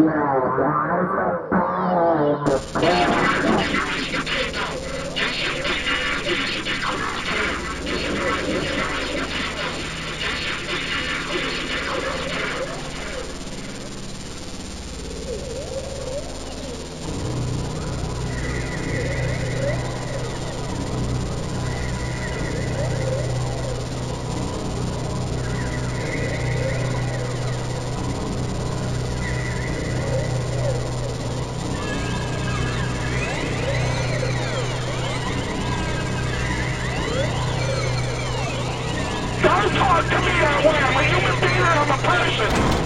Yeah. to me that way. I'm a human being and I'm a person.